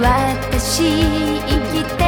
私生きて